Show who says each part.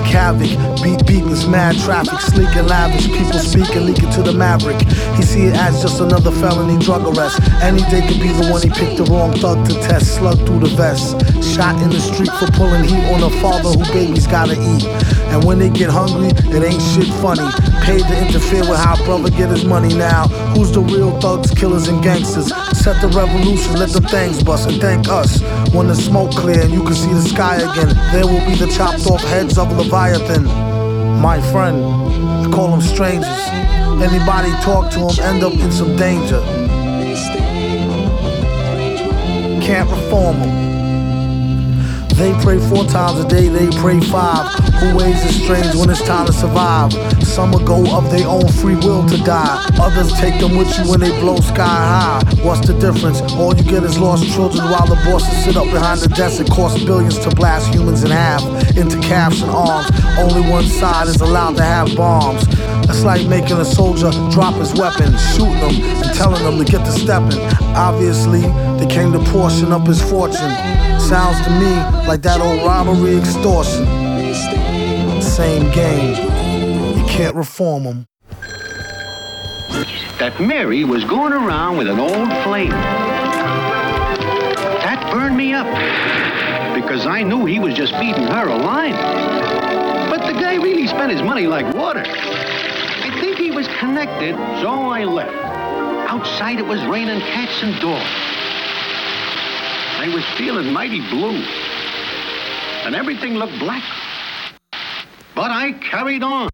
Speaker 1: havoc. Beat beatings, mad traffic, sleek and lavish. People speaking, leaking to the maverick. He see it as just another felony drug arrest. Any day could be the one he picked the wrong thug to test. Slug through the vest. Shot in the street for pulling heat on a father who babies gotta eat. And when they get hungry, it ain't shit funny. Paid to interfere with how brother get his money now. Who's the real thugs, killers, and gangsters? Set the revolution, let the things bust, and thank us. When the smoke clear and you can see the sky again, there will be the chopped off heads of Leviathan. My friend, I call them strangers. Anybody talk to them end up in some danger. Can't reform them. They pray four times a day, they pray five. Who ways is strange when it's time to survive? Some will go of their own free will to die. Others take them with you when they blow sky high. What's the difference? All you get is lost children while the bosses sit up behind the desk. It costs billions to blast humans in half into calves and arms. Only one side is allowed to have bombs. It's like making a soldier drop his weapon, shooting them, and telling them to get to stepping. Obviously, they came to portion up his fortune. Sounds to me like that old robbery extortion. Same game. You can't reform them.
Speaker 2: that Mary was going around with an old flame. That burned me up because I knew he was just feeding her a line. But the guy really spent his money like water. I think he was connected, so I left. Outside it was raining cats and dogs. I was feeling mighty blue. And everything looked black. But I carried on.